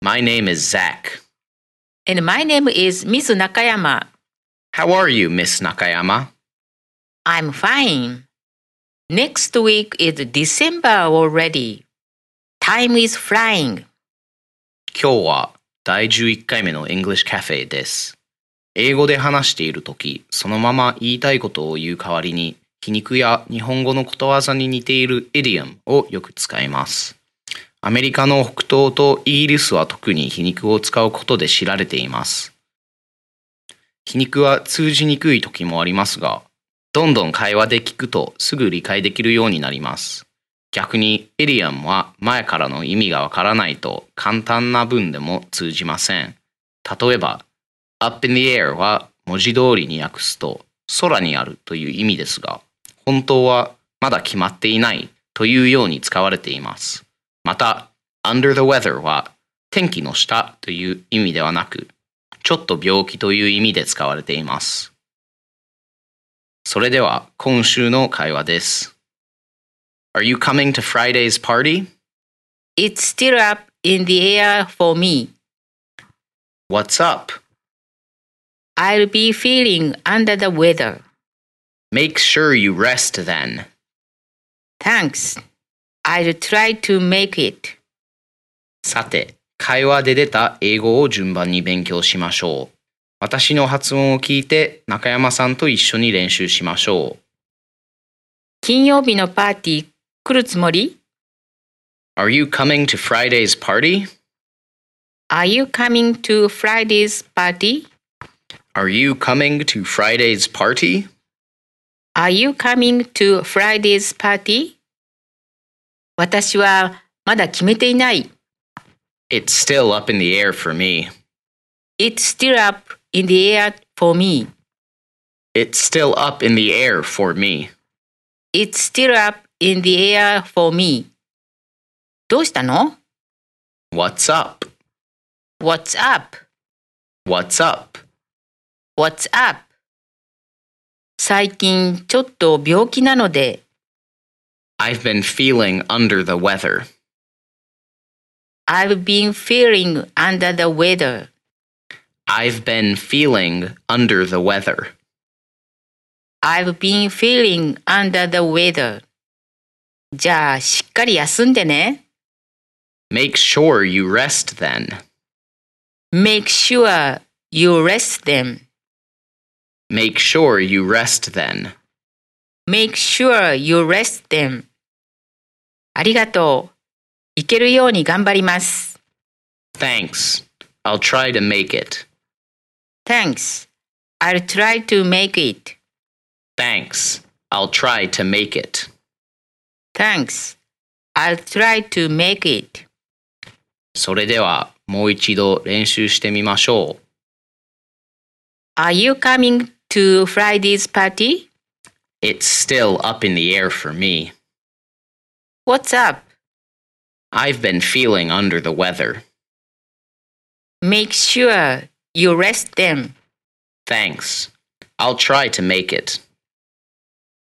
My name is Zach. And my name is Miss Nakayama. How are you, Miss Nakayama? I'm fine. Next week is December already. Time is flying. 今日は第11回目の English Cafe です。英語で話しているとき、そのまま言いたいことを言う代わりに、皮肉や日本語のことわざに似ている idiom をよく使います。アメリカの北東とイギリスは特に皮肉を使うことで知られています。皮肉は通じにくい時もありますが、どんどん会話で聞くとすぐ理解できるようになります。逆にイディアムは前からの意味がわからないと簡単な文でも通じません。例えば、up in the air は文字通りに訳すと空にあるという意味ですが、本当はまだ決まっていないというように使われています。また、under the weather は天気の下という意味ではなく、ちょっと病気という意味で使われています。それでは今週の会話です。Are you coming to Friday's party? It's still up in the air for me. What's up? I'll be feeling under the weather. Make sure you rest then. Thanks. I'll try to make it. さて、会話で出た英語を順番に勉強しましょう。私の発音を聞いて中山さんと一緒に練習しましょう。金曜日のパーティー来るつもり Are you coming to Friday's party? ?Are you coming to Friday's party? Are you coming to Friday's party? Are you coming to Friday's party? 私はまだ決めていない。It's still up in the air for me. It's still up in the air for me. It's still up in the air for me. It's still up in the air for me. どうしたの What's up? ?What's up? What's up? What's up? 最近ちょっと病気なので I've been feeling under the weather. I've been feeling under the weather. I've been feeling under the weather. I've been feeling under the weather. じゃあしっかり休んでね。 Make sure you rest then. Make sure you rest them. Make sure you rest then. Make sure you rest them. ありがとう。行けるように頑張ります。 Thanks. I'll try to make it. Thanks. I'll try to make it. Thanks. I'll try to make it. Thanks. I'll try to make it. それではもう一度練習してみましょう。 Are you coming to Friday's party? It's still up in the air for me. What's up? I've been feeling under the weather. Make sure you rest them. Thanks. I'll try to make it.